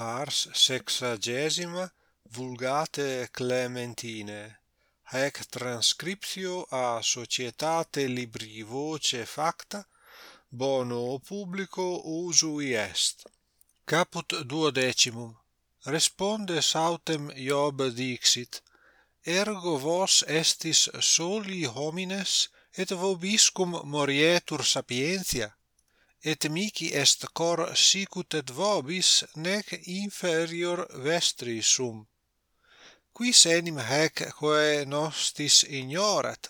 pars sexagesima vulgate Clementine haec transcriptio a societate libri voce facta bono publico usui est. Caput duodecimum. Responde sautem Job dixit ergo vos estis soli homines et vobiscum morietur sapientia et mihi est cor sicut et vobis nec inferior vestri sum. Quis enim haec quae nostis ignorat?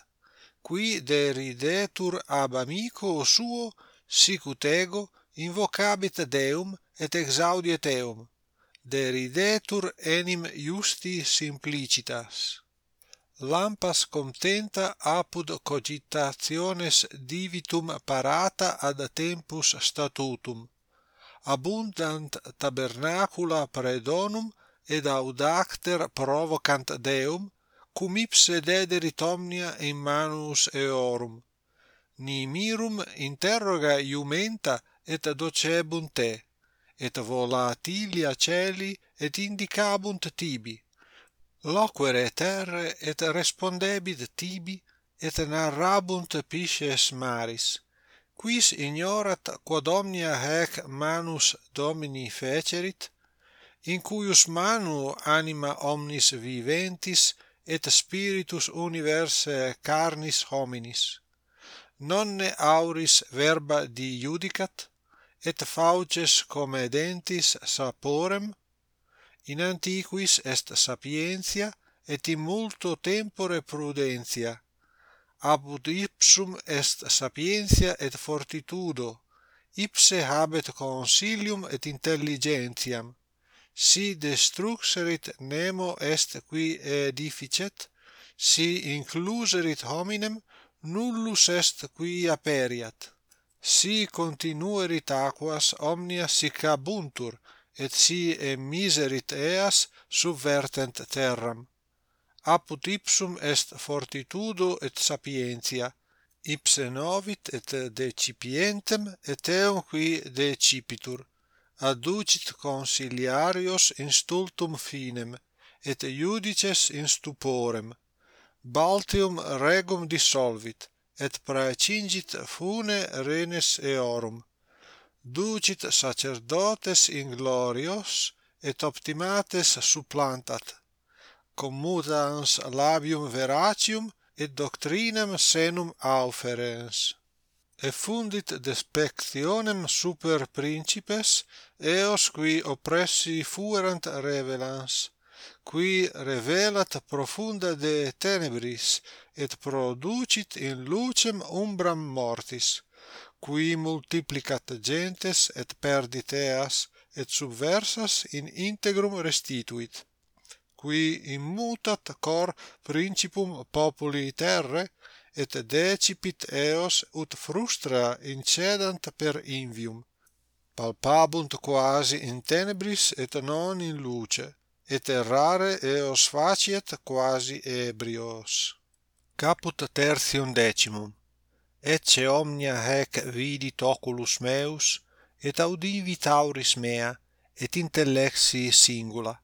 Qui deridetur ab amico suo sicut ego invocabit deum et exaudiet eum? Deridetur enim justi simplicitas lampas contenta apud cogitationes divitum parata ad tempus statutum abundant tabernacula predonum et audacter provocant deum cum ipse dederit omnia in manus eorum. Nimirum interroga iumenta et docebunt te et volatilia celi et indicabunt tibi loquere terre et respondebit tibi et narrabunt pisces maris. Quis ignorat quod omnia haec manus domini fecerit in cuius manu anima omnis viventis et spiritus universae carnis hominis. Nonne auris verba di judicat et fauces comedentis saporem in antiquis est sapientia et in multo tempore prudentia. Ab ipsum est sapientia et fortitudo. Ipse habet consilium et intelligentiam. Si destruxerit nemo est qui edificet si incluserit hominem nullus est qui aperiat. Si continuerit aquas omnia sic abuntur et si miserit eas subvertent terram. Apud ipsum est fortitudo et sapientia ipse novit et decipientem et eum qui decipitur adducit consiliarios in stultum finem et iudices in stuporem Baltium regum dissolvit et praecingit fune renes eorum ducit sacerdotes in glorios et optimates supplantat commutans labium veracium et doctrinam senum auferens. Et fundit despectionem super principes eos qui oppressi fuerant revelans qui revelat profunda de tenebris et producit in lucem umbram mortis qui multiplicat gentes et perdit eas et subversas in integrum restituit qui immutat cor principum populi terre et decipit eos ut frustra incedant per invium palpabunt quasi in tenebris et non in luce et errare eos faciet quasi ebrios. Caput tertium decimum ecce omnia hec vidit oculus meus et audivi tauris mea et intellexi singula.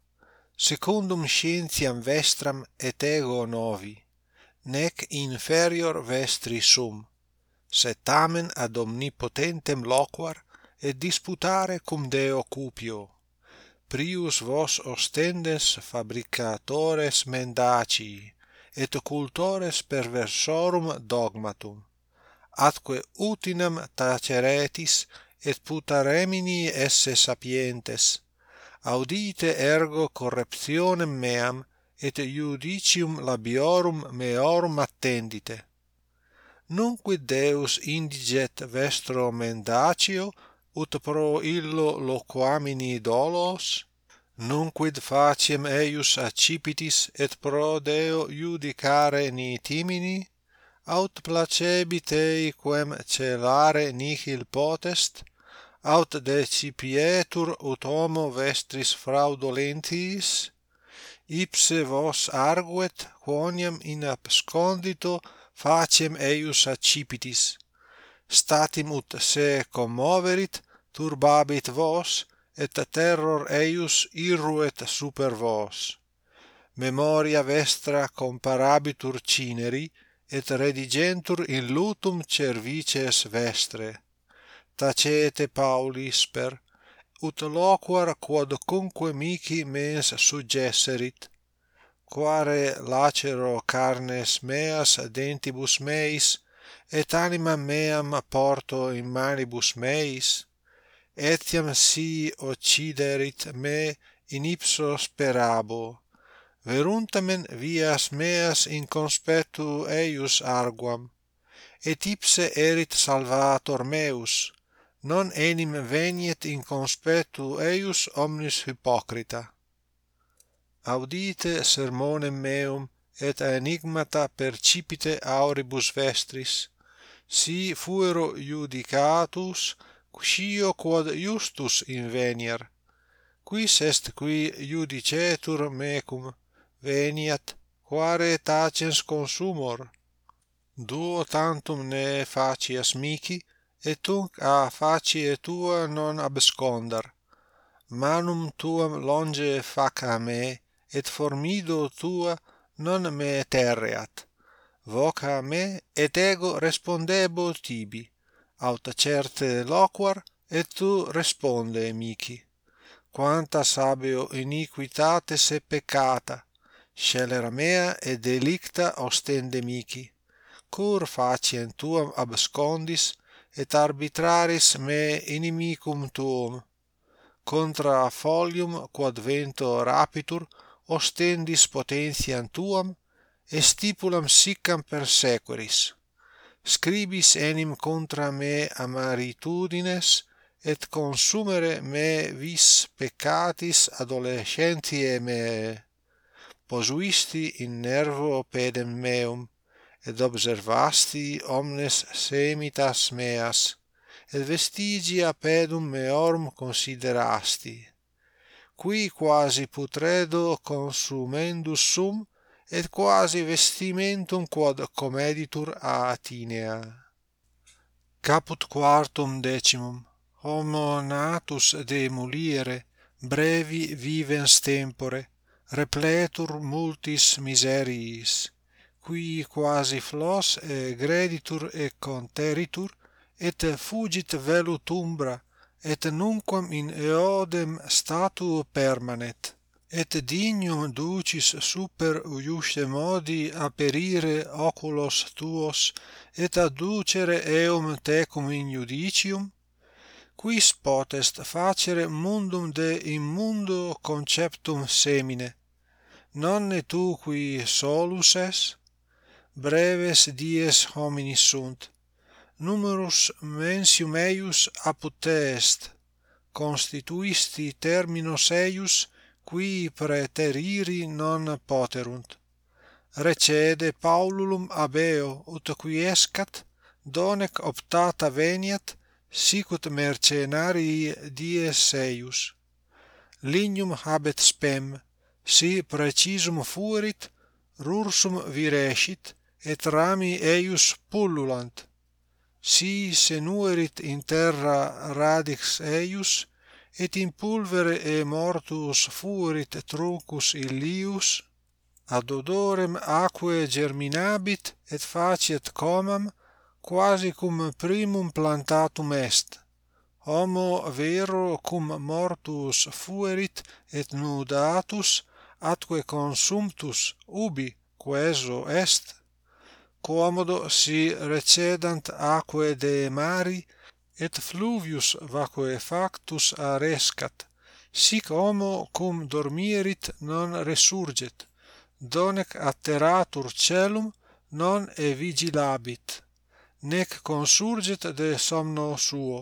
Secundum scientiam vestram et ego novi nec inferior vestri sum sed tamen ad omnipotentem loquar et disputare cum deo cupio. Prius vos ostendes fabricatores mendacii et occultores perversorum dogmatum atque utinam taceretis et putaremini esse sapientes. Audite ergo correptionem meam et iudicium labiorum meorum attendite. Nunquid deus indiget vestro mendacio ut pro illo loquamini dolos nunquid faciem eius accipitis et pro deo iudicare ni timini aut placebi tei quem celare nihil potest aut decipietur ut homo vestris fraudolentis ipse vos arguet quoniam in abscondito faciem eius accipitis. Statim ut se commoverit turbabit vos et terror eius irruet super vos. Memoria vestra comparabitur cineri et redigentur in lutum cervices vestre. Tacete Paulisper, ut loquar quod cumque mihi mens suggesserit, quare lacero carnes meas dentibus meis, et anima meam porto in manibus meis, etiam si occiderit me in ipso sperabo, veruntamen vias meas in conspectu eius arguam, et ipse erit salvator meus, non enim veniet in conspectu eius omnis hypocrita. Audite sermonem meum, et enigmata percipite auribus vestris, si fuero judicatus, quio quod justus invenier, quis est qui judicetur mecum, veniat quare tacens consumor. Duo tantum ne facias mihi et hunc a facie tua non abscondar manum tuam longe fac a me et formido tua non me terreat. Voca me et ego respondebo tibi. Aut certe loquar et tu responde mihi quanta sabeo iniquitate se peccata sceleramea et delicta ostende mihi cur faciem tuam abscondis et arbitraris me inimicum tuum. Contra folium quod vento rapitur ostendis potentiam tuam et stipulam siccam persequeris scribis enim contra me amaritudines et consumere me vis peccatis adolescentiae meae posuisti in nervo pedem meum et observasti omnes semitas meas et vestigia pedum meorum considerasti qui quasi putredo consumendus sum et quasi vestimentum quod comeditur a Atinea. Caput quartum decimum homo natus de mulire brevi vivens tempore repletur multis miseriis, qui quasi flos egreditur et conteritur, et fugit velut umbra, et nunquam in eodem statuo permanet, et dignum ducis super iusce modi aperire oculos tuos, et adducere eum tecum in judicium, quis potest facere mundum de immundo conceptum semine. Nonne tu qui solus es? Breves dies hominis sunt. Numerus mensium eius apud est constituisti terminos eius qui praeteriri non poterunt. Recede Paululum abeo ut quiescat donec optata veniat sicut mercenarii dies eius lignum habet spem si precisum fuerit rursum virescit et rami eius pullulant. Si senuerit in terra radix eius et in pulvere e mortuus fuerit trucus illius ad odorem aquae germinabit et faciet comam quasi cum primum plantatum est. Homo vero cum mortus fuerit et nudatus atque consumptus ubi queso est. Commodo si recedant aquae de mari et fluvius vacuae factus arescat. Sic homo cum dormierit non resurget. Donec atteratur celum non e vigilabit nec consurgit de somno suo.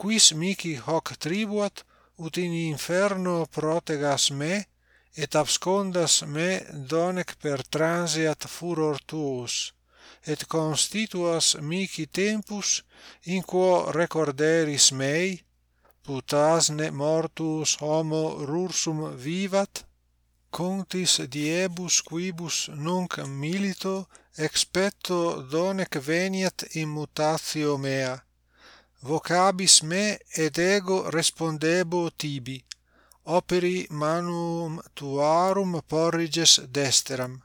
Quis mihi hoc tribuat ut in inferno protegas me et abscondas me donec per transiat furor tuus et constituas mihi tempus in quo recorderis mei putasne mortuus homo rursum vivat contis diebus quibus nunc milito expecto donec veniat immutatio mea. Vocabis me et ego respondebo tibi operi manum tuarum porriges desteram.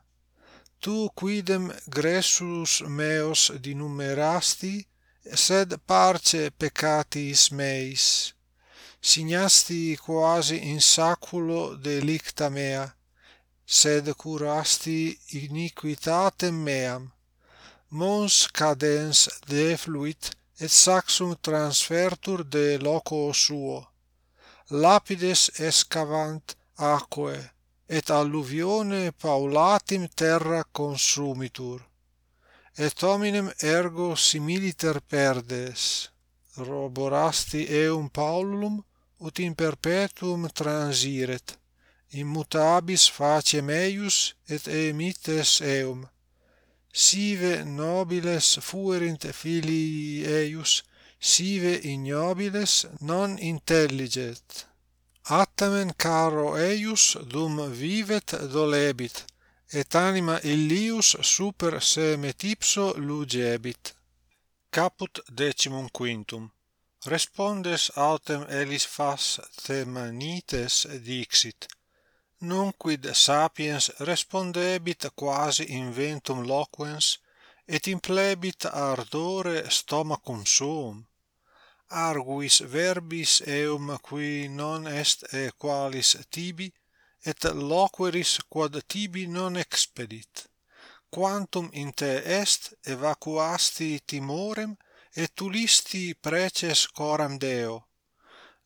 Tu quidem gressus meos dinumerasti sed parce peccatis meis signasti quasi in saculo delicta mea sed curasti iniquitatem meam. Mons cadens defluit et saxum transfertur de loco suo. Lapides excavant aquae et alluvione paulatim terra consumitur. Et hominem ergo similiter perdes. Roborasti eum paulum ut in perpetuum transiret immutabilis faciem eius et emites eum. Sive nobiles fuerint filii eius sive ignobiles non intelliget. Attamen caro eius dum vivet dolebit et anima illius super se metipso lugebit. Caput decimum quintum. Respondes autem fas Themanites dixit, Nunquid sapiens respondebit quasi inventum loquens, et implebit ardore stomacum suum. Arguis verbis eum qui non est equalis tibi, et loqueris quod tibi non expedit. Quantum in te est evacuasti timorem, et tulisti preces coram Deo,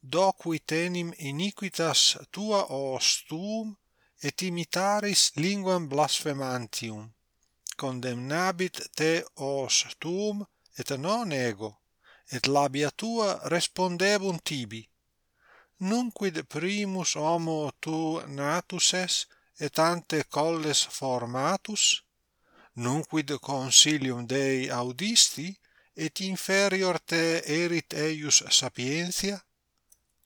docui tenim iniquitas tua os tuum, et imitaris linguam blasfemantium. Condemnabit te os tuum, et non ego, et labia tua respondebunt tibi. Nunquid primus homo tu natus es, et ante colles formatus, nunquid consilium Dei audisti, et inferior te erit eius sapientia?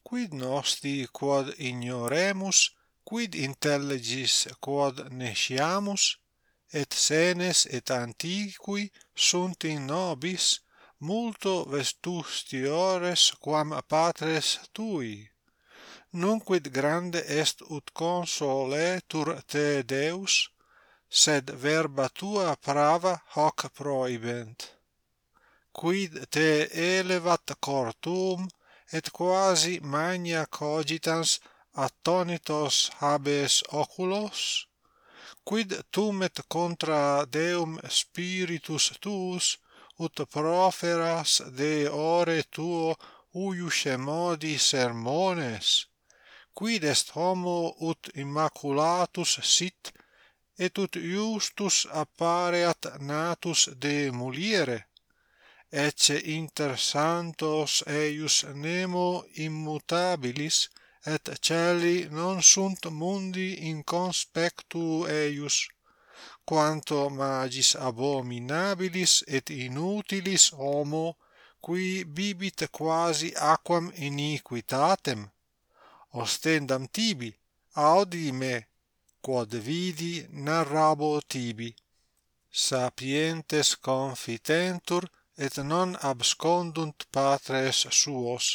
Quid nosti quod ignoremus quid intelligis quod nesciamus? Et senes et antiqui sunt in nobis multo vestustiores quam patres tui. Nunquid grande est ut consoletur te Deus sed verba tua prava hoc prohibent quid te elevat cortum et quasi magna cogitans attonitos habes oculos? Quid tum et contra deum spiritus tuus ut proferas de ore tuo uiusce modi sermones? Quid est homo ut immaculatus sit et ut iustus appareat natus de muliere? ecce inter santos eius nemo immutabilis et celi non sunt mundi in conspectu eius quanto magis abominabilis et inutilis homo qui bibit quasi aquam iniquitatem. Ostendam tibi audi me quod vidi narrabo tibi. Sapientes confitentur et non abscondunt patres suos,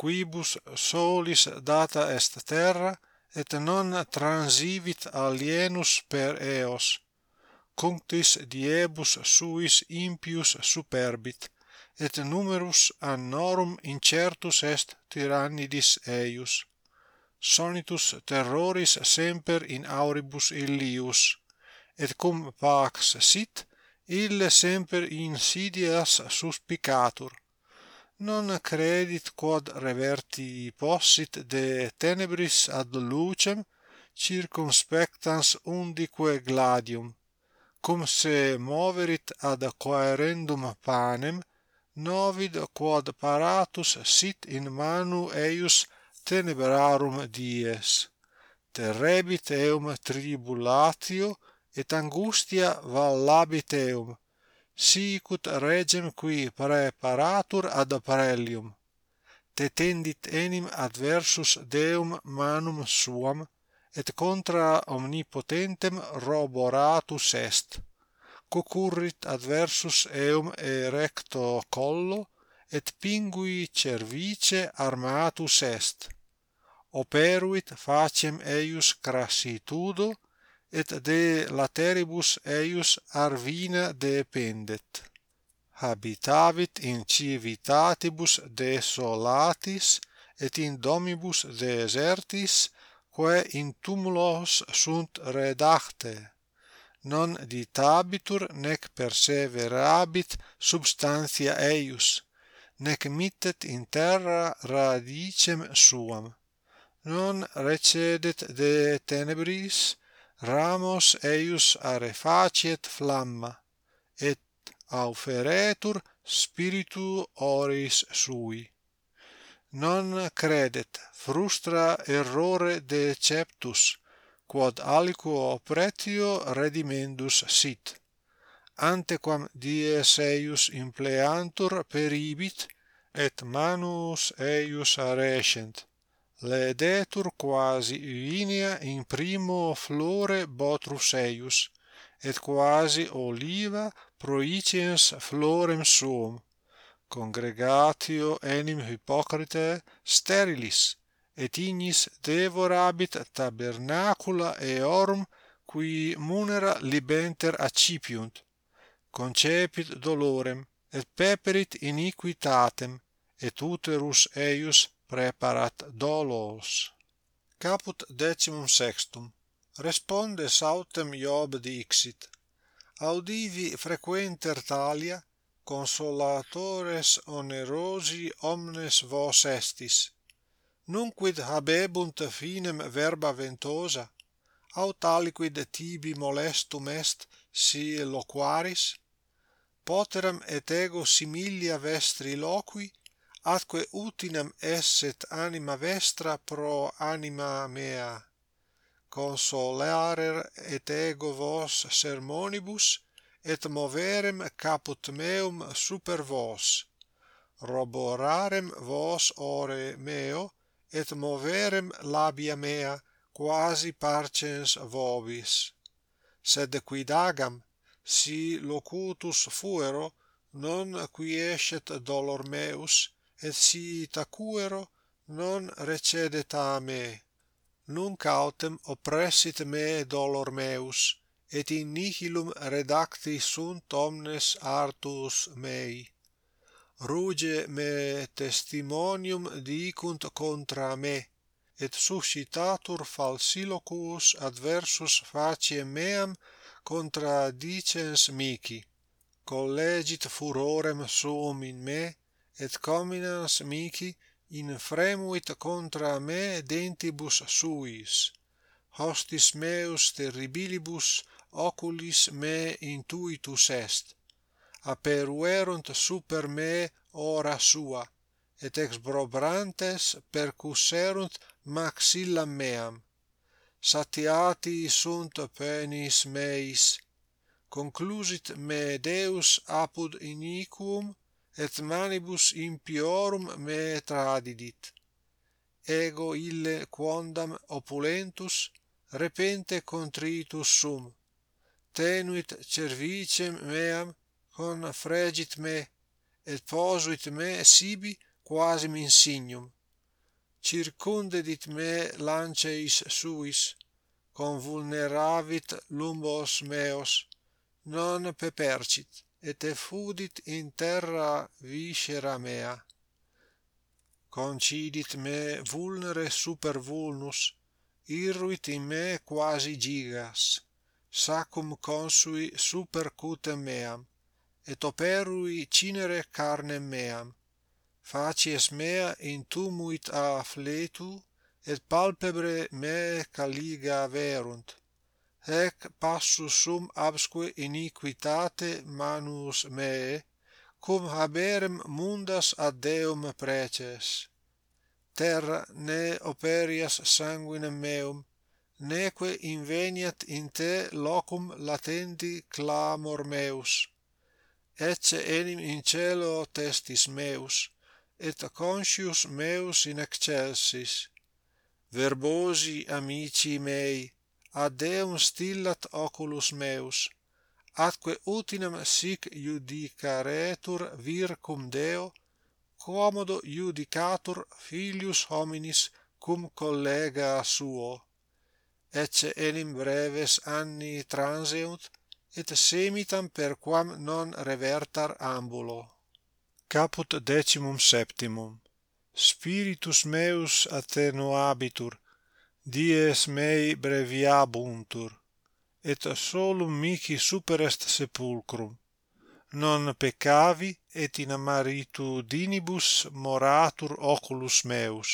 quibus solis data est terra, et non transivit alienus per eos, cunctis diebus suis impius superbit, et numerus annorum incertus est tyrannidis eius. Sonitus terroris semper in auribus illius, et cum pax sit, ille semper insidias suspicatur. Non credit quod reverti possit de tenebris ad lucem circumspectans undique gladium. Cum se moverit ad coerendum panem novid quod paratus sit in manu eius tenebrarum dies. Terrebit eum tribulatio et angustia vallabiteum sicut regem qui preparatur ad apparellium tetendit enim adversus deum manum suam et contra omnipotentem roboratus est concurrit adversus eum erecto collo et pingui cervice armatus est operuit faciem eius crassitudo et de lateribus eius arvina dependet. Habitavit in civitatibus desolatis, et in domibus desertis, quae in tumulos sunt redacte. Non ditabitur nec perseverabit substantia eius, nec mittet in terra radicem suam. Non recedet de tenebris, ramos eius arefaciet flamma et auferetur spiritu oris sui. Non credet frustra errore deceptus quod aliquo pretio redimendus sit. Antequam dies eius impleantur peribit et manus eius arescent ledetur quasi uinia in primo flore botruseius et quasi oliva proiciens florem suum congregatio enim hypocrite sterilis et ignis devorabit tabernacula eorum qui munera libenter accipiunt concepit dolorem et peperit iniquitatem et uterus eius preparat dolos. Caput decimum sextum Responde sautem Job dixit. Audivi frequenter talia consolatores onerosi omnes vos estis. Nunquid habebunt finem verba ventosa aut aliquid tibi molestum est si loquaris poteram et ego similia vestri loqui atque utinam esset anima vestra pro anima mea. Consolarer et ego vos sermonibus et moverem caput meum super vos. Roborarem vos ore meo et moverem labia mea quasi parcens vobis. Sed quid agam si locutus fuero non quiescet dolor meus et si tacuero non recedet a me nunc autem oppressit me dolor meus et in nihilum redacti sunt omnes artus mei. Ruge me testimonium dicunt contra me et suscitatur falsilocus adversus faciem meam contra dicens mihi. Collegit furorem suum in me et cominans mihi infremuit contra me dentibus suis. Hostis meus terribilibus oculis me intuitus est. Aperuerunt super me ora sua et exbrobrantes percusserunt maxillam meam. Satiati sunt penis meis. Conclusit me Deus apud iniquum et manibus impiorum me tradidit. Ego ille quondam opulentus repente contritus sum. Tenuit cervicem meam confregit me et posuit me sibi quasi insignum circundedit me lanceis suis convulneravit lumbos meos non pepercit et effudit in terra viscera mea. Concidit me vulnere super vulnus irruit in me quasi gigas sacum consui super cutem meam et operui cinere carnem meam. Facies mea intumuit a fletu et palpebre me caliga verunt. Ec passus sum absque iniquitate manus meae, cum haberem mundas ad Deum preces. Terra ne operias sanguinem meum, neque inveniat in te locum latendi clamor meus. Ecce enim in cielo testis meus, et conscius meus in excelsis. Verbosi amici mei, ad deum stillat oculus meus atque utinem sic iudicaretur vir cum Deo quomodo iudicatur filius hominis cum collega suo ecce enim breves anni transeunt et semitam per quam non revertar ambulo. Caput decimum septimum. Spiritus meus attenuabitur dies mei breviabuntur, et solum mihi superest sepulcrum, non peccavi et in amaritudinibus moratur oculus meus.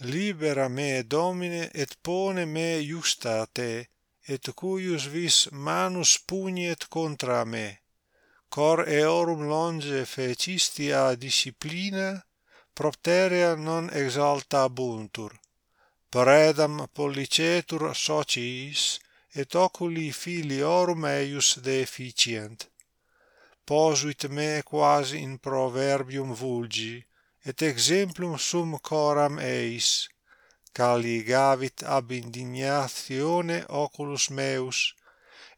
Libera me, Domine, et pone me iusta a Te, et cuius vis manus pugnet contra me. Cor eorum longe fecisti a disciplina, propterea non exaltabuntur. Paredam pollicetur sociis, et oculi filiorum eius deficient. Posuit me quasi in proverbium vulgi, et exemplum sum coram eis, caligavit ab indignatione oculus meus,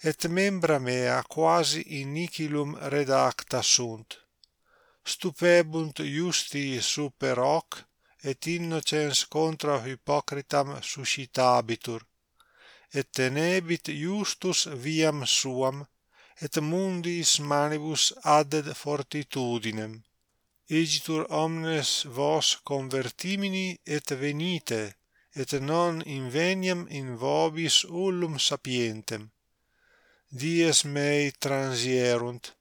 et membra mea quasi in nihilum redacta sunt. Stupebunt iusti super hoc, et innocens contra hypocritam suscitabitur. Et tenebit justus viam suam et mundis manibus addet fortitudinem. Igitur omnes vos convertimini et venite et non inveniam in vobis ullum sapientem. Dies mei transierunt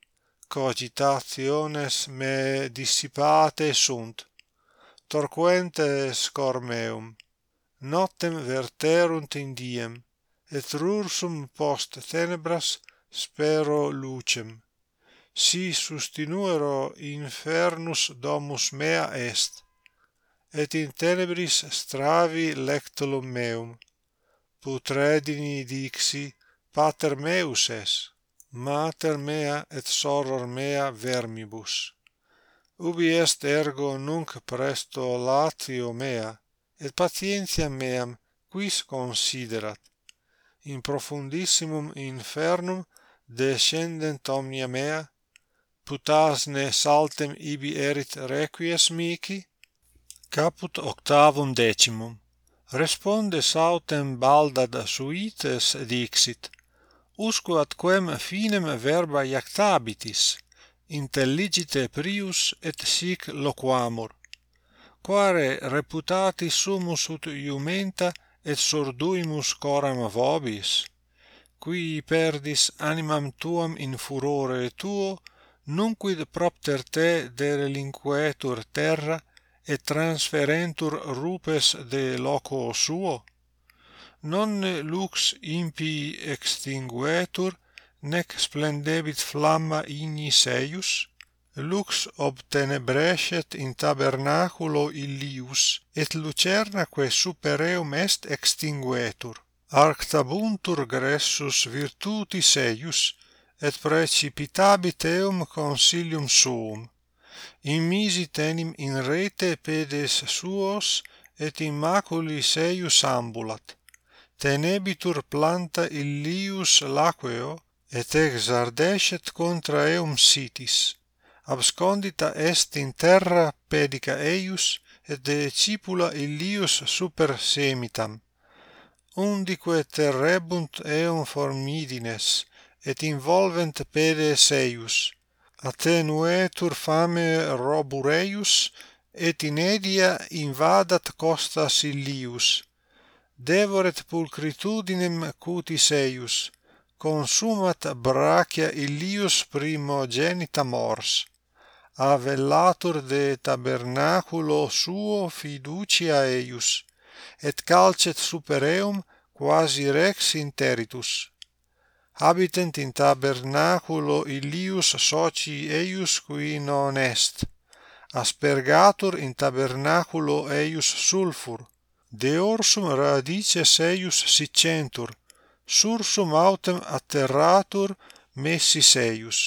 cogitationes me dissipate sunt torquente scor meum verterunt in diem et rursum post tenebras spero lucem. Si sustinuero infernus domus mea est et in tenebris stravi lectulum meum. Putredini dixi pater meus es mater mea et soror mea vermibus ubi est ergo nunc presto latio mea et patientia meam quis considerat. In profundissimum infernum descendent omnia mea putasne saltem ibi erit requies mihi? Caput octavum decimum. Responde sautem baldad suites dixit usque quem finem verba iactabitis intelligite prius et sic loquamur quare reputati sumus ut iumenta et sorduimus coram vobis qui perdis animam tuam in furore tuo nunquid propter te derelinquetur terra et transferentur rupes de loco suo? Non lux impii extinguetur nec splendebit flamma ignis eius, lux obtenebrescet in tabernaculo illius, et lucernaque super eum est extinguetur. Arctabuntur Gressus virtutis eius, et precipitabit eum consilium suum. Immisit enim in rete pedes suos, et immaculis eius ambulat. Tenebitur planta illius laqueo, et exardescet contra eum sitis. Abscondita est in terra pedica eius, et decipula illius super semitam. Undique terrebunt eum formidines, et involvent pedes eius. Attenuetur fame robur eius, et in edia invadat costas illius. Devoret pulcritudinem cutis eius, consumat Brachia Ilius primogenita mors, avellatur de tabernaculo suo fiducia eius, et calcet super eum quasi rex interitus. Habitent in tabernaculo Ilius soci eius qui non est, aspergatur in tabernaculo eius sulfur, de orsum radices eius siccentur, sursum autem atterratur messis eius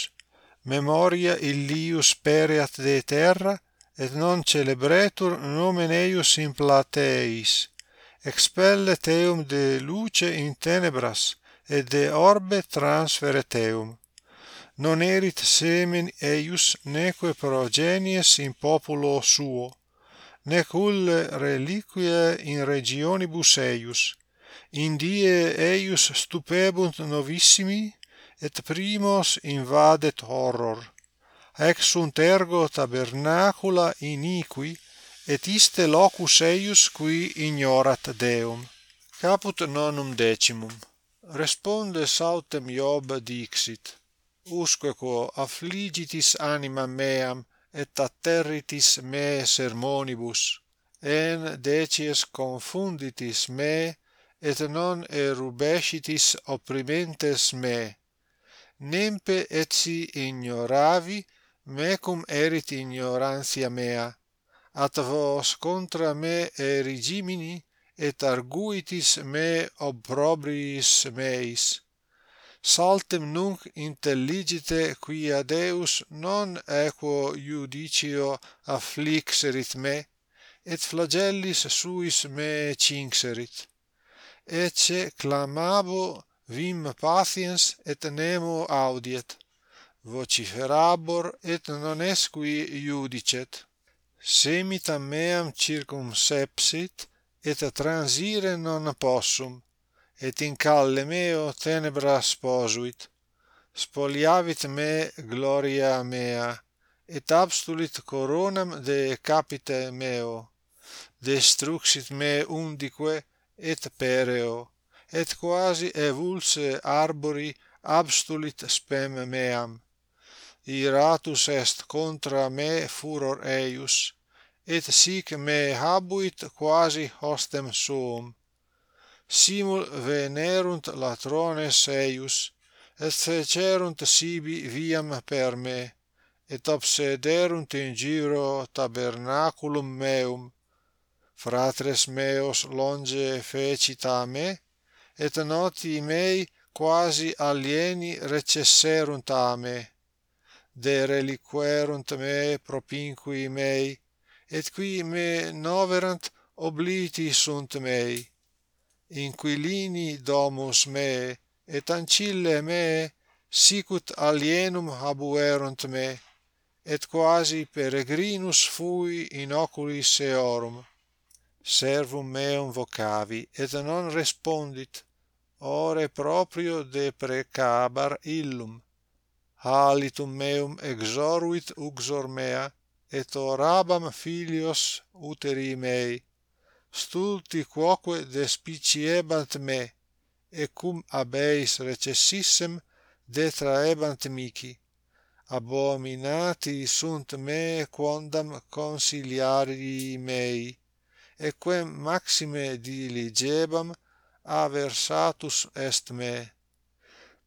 memoria illius pereat de terra et non celebretur nomen eius in plateis expellet eum de luce in tenebras et de orbe transferet eum non erit semen eius neque progenies in populo suo nec ulle reliquiae in regionibus eius. Indie eius stupebunt novissimi, et primos invadet horror. Ex sunt ergo tabernacula iniqui, et iste locus eius qui ignorat Deum. Caput nonum decimum. Responde sautem Job dixit, usque quo affligitis anima meam, et atterritis me sermonibus, en decies confunditis me et non erubescitis opprimentes me. Nempe etsi ignoravi mecum erit ignorantia mea. At vos contra me erigimini et arguitis me opprobriis meis. Saltem nunc intelligite quia Deus non equo iudicio afflixerit me et flagellis suis me cinxerit ecce clamabo vim patiens et nemo audiet. Vociferabor et non esqui iudicet. Semitam meam circumsepsit et transire non possum et in calle meo tenebra sposuit. Spoliavit me gloria mea et abstulit coronam de capite meo. Destruxit me undique et pereo et quasi evulse arbori abstulit spem meam. Iratus est contra me furor eius et sic me habuit quasi hostem suum. Simul venerunt latrones eius et secerunt sibi viam per me et obsederunt in giro tabernaculum meum fratres meos longe fecitame, et noti mei quasi alieni recesserunt a me, de reliquerunt me propinqui mei, et qui me noverant obliti sunt mei. Inquilini domus me, et ancille me, sicut alienum habuerunt me, et quasi peregrinus fui in oculis eorum servum meum vocavi et non respondit ore proprio de precabar illum. Halitum meum exoruit uxor mea et orabam filios uteri mei. Stulti quoque despiciebant me et cum abeis recessissem detraebant mihi abominati sunt me quondam consiliarii mei e quem maxime diligebam aversatus est me.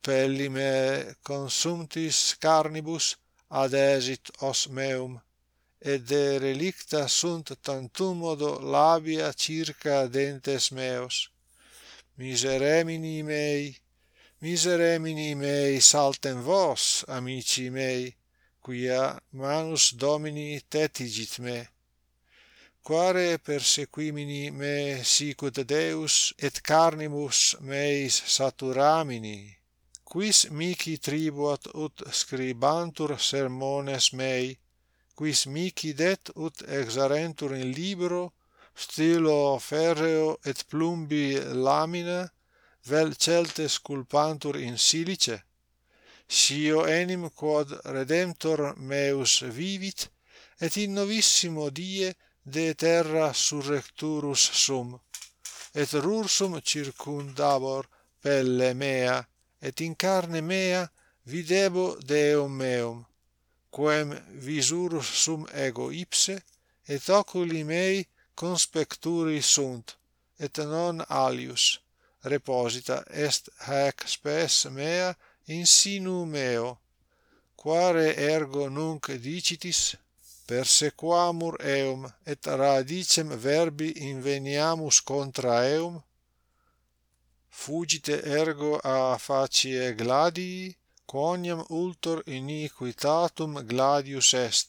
Pelli me consumtis carnibus adesit os meum et de relicta sunt tantum modo labia circa dentes meos. Miseremini mei miseremini mei saltem vos amici mei quia manus domini tetigit me quare persequimini me sicut Deus et carnimus meis saturamini. Quis mihi tribuat ut scribantur sermones mei quis mihi det ut exarentur in libro stilo ferreo et plumbi lamina vel celtes culpantur in silice. Sio enim quod redemptor meus vivit et in novissimo die de terra surrecturus sum et rursum circundabor pelle mea et in carne mea videbo deum meum quem visurus sum ego ipse et oculi mei conspecturi sunt et non alius reposita est hac spes mea in sinu meo quare ergo nunc dicitis persequamur eum et radicem verbi inveniamus contra eum? Fugite ergo a facie gladii quoniam ultor iniquitatum gladius est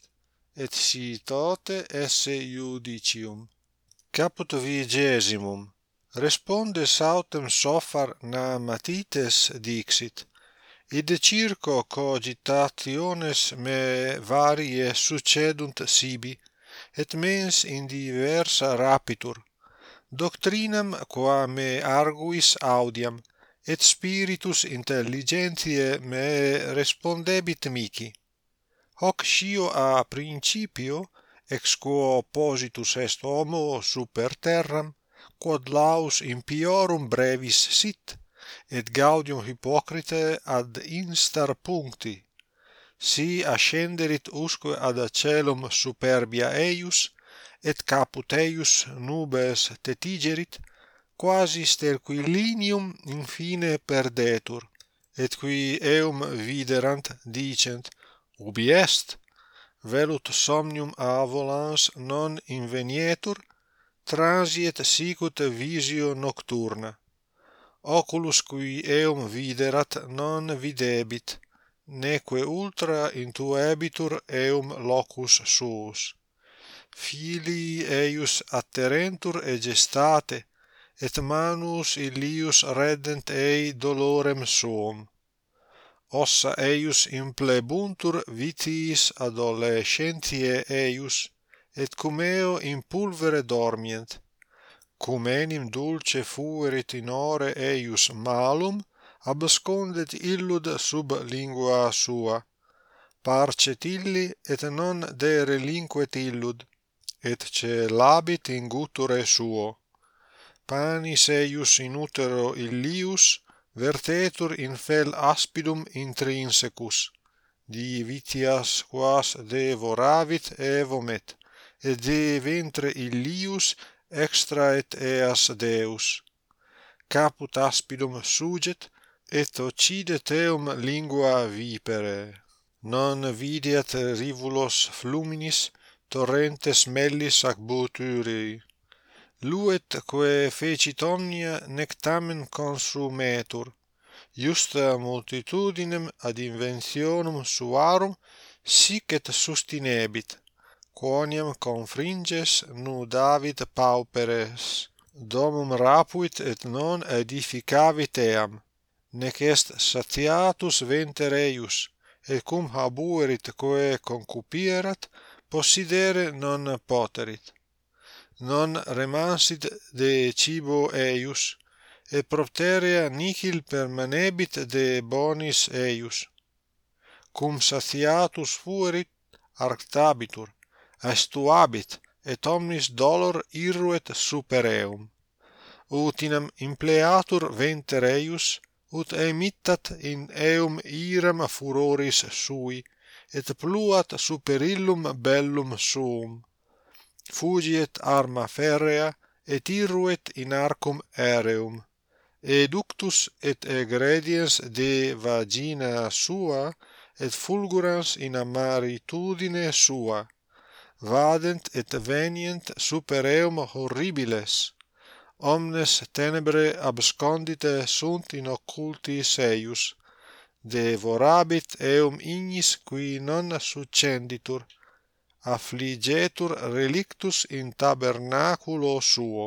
et si tote esse iudicium caput vigesimum responde sautem sophar namatites dixit id circo cogitationes me varie succedunt sibi et mens in diversa rapitur. Doctrinam qua me arguis audiam et spiritus intelligentiae me respondebit mihi. Hoc scio a principio ex quo oppositus est homo super terram quod laus impiorum brevis sit et gaudium hypocrite ad instar puncti. Si ascenderit usque ad caelum superbia eius et caput eius nubes tetigerit quasi sterquilinium infine perdetur et qui eum viderant dicent ubi est? Velut somnium a volans non invenietur transiet sicut visio nocturna oculus qui eum viderat non videbit, neque ultra intuebitur eum locus suus. Filii eius atterentur egestate, et manus illius reddent ei dolorem suum. Ossa eius implebuntur vitiis adolescentiae eius, et cum eo in pulvere dormient, cum enim dulce fuerit in ore eius malum, abscondet illud sub lingua sua. Parcet illi et non de relinquet illud, et ce labit in gutture suo. Panis eius in utero illius, vertetur in fel aspidum intrinsecus. Di vitias quas devoravit evomet, et de ventre illius extraet eas Deus. Caput aspidum suget, et occidet eum lingua vipere. Non videat rivulos fluminis, torrentes mellis ac. Luet quae fecit omnia nec tamen consumetur, iusta multitudinem ad inventionum suarum sic et sustinebit quoniam confringes nu David pauperes. Domum rapuit et non edificavit eam. Nec est satiatus venter eius et cum habuerit quae concupierat possidere non poterit. Non remansit de cibo eius et propterea nihil permanebit de bonis eius. Cum satiatus fuerit arctabitur estuabit et omnis dolor irruet super eum utinam impleatur venter eius ut emittat in eum iram furoris sui et pluat super illum bellum suum. Fugiet arma ferrea et irruet in arcum aereum eductus et egrediens de vagina sua et fulgurans in amaritudine sua vadent et venient super eum horribiles omnes tenebre abscondite sunt in occultis eius devorabit eum ignis qui non succenditur affligetur relictus in tabernaculo suo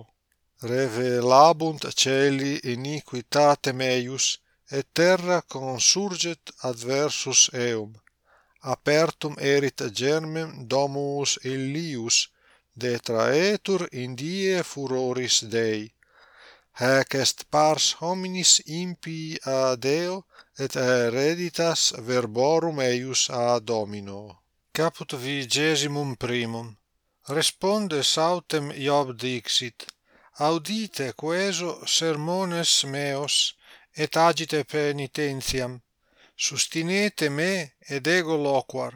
revelabunt celi iniquitatem eius et terra consurget adversus eum apertum erit germem domus Illius, detraetur Indie furoris Dei. Hac est pars hominis impii a Deo, et hereditas verborum eius a Domino. Caput vigesimum primum. Responde sautem Iob dixit, Audite queso sermones meos, et agite penitentiam, sustinete me ed ego loquar,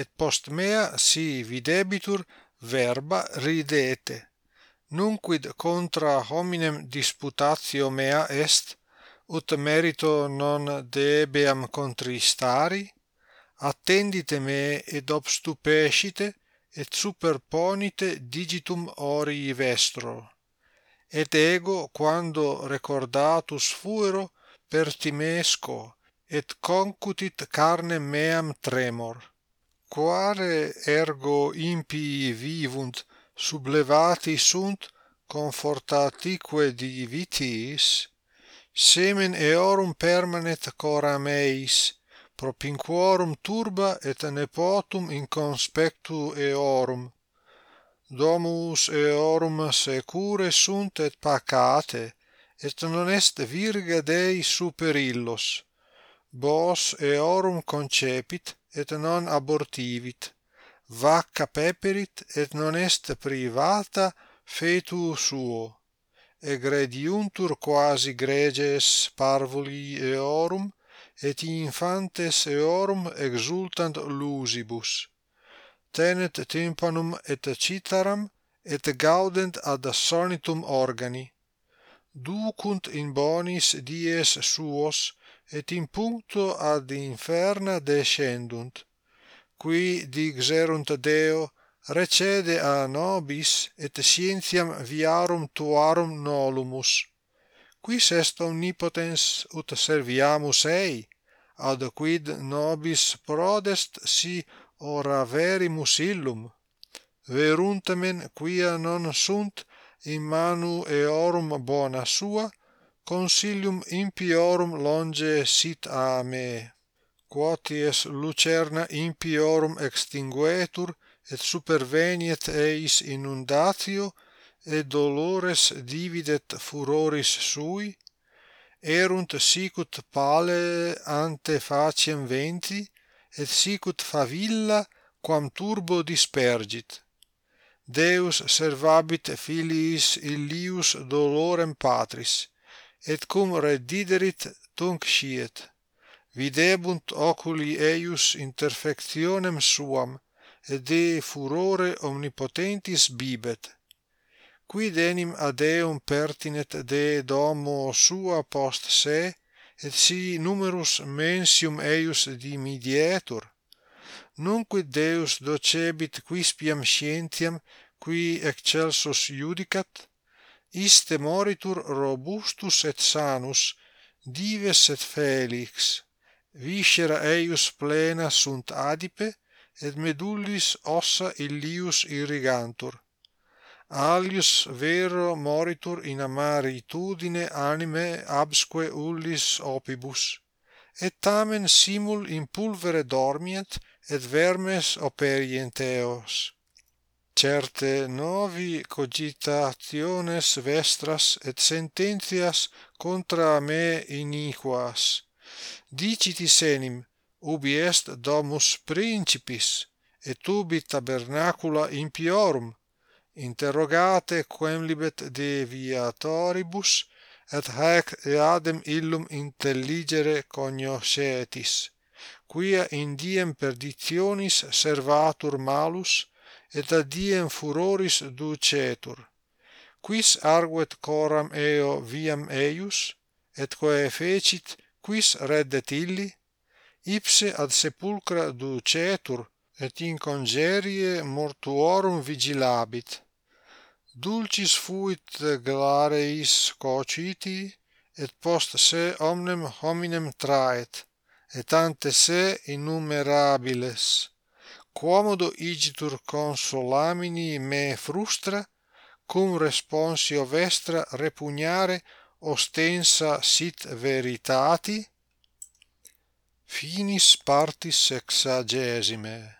et post mea si videbitur verba ridete. Nunquid contra hominem disputatio mea est, ut merito non debeam contristari, attendite me et obstupescite, et superponite digitum ori vestro. Et ego, quando recordatus fuero, pertimesco, et concutit carnem meam tremor. Quare ergo impii vivunt sublevati sunt confortatique divitiis semen eorum permanet cora meis propinquorum turba et nepotum in conspectu eorum. Domus eorum secure sunt et pacate et non est virga Dei super illos Bos eorum concepit et non abortivit. Vacca peperit et non est privata fetu suo. Egrediuntur quasi greges parvuli eorum et infantes eorum exultant lusibus. Tenet tympanum et citharam et gaudent ad sonitum organi. Ducunt in bonis dies suos et in puncto ad inferna descendunt qui dixerunt Deo recede a nobis et scientiam viarum tuarum nolumus. Quis est omnipotens ut serviamus ei ad quid nobis prodest si oraverimus illum? Veruntamen quia non sunt in manu eorum bona sua consilium impiorum longe sit a me quoties lucerna impiorum extinguetur et superveniet eis inundatio et dolores dividet furoris sui erunt sicut pale ante faciem venti et sicut favilla quam turbo dispergit. Deus servabit filiis illius dolorem patris et cum rediderit tunc sciet. Videbunt oculi eius interfectionem suam, et de furore omnipotentis bibet. Quid enim ad eum pertinet de domo sua post se, et si numerus mensium eius dimidietur? Nunquid Deus docebit quispiam scientiam, qui excelsus iudicat iste moritur robustus et sanus, dives et felix, viscera eius plena sunt adipe, et medullis ossa illius irrigantur. Alius vero moritur in amaritudine anime absque ullis opibus, et tamen simul in pulvere dormiet et vermes operient eos certe novi cogitationes vestras et sententias contra me iniquas. Dicit senim ubi est domus principis et ubi tabernacula impiorum. Interrogate quem libet de viatoribus et haec eadem illum intelligere cognoscetis quia in diem perditionis servatur malus et adiem furoris ducetur. Quis arguet coram eo viam eius, et quae fecit, quis reddet illi? Ipse ad sepulcra ducetur, et in congerie mortuorum vigilabit. Dulcis fuit glareis cociti, et post se omnem hominem traet, et ante se innumerabiles quomodo igitur consolamini me frustra cum responsio vestra repugnare ostensa sit veritati? Finis partis sexagesime.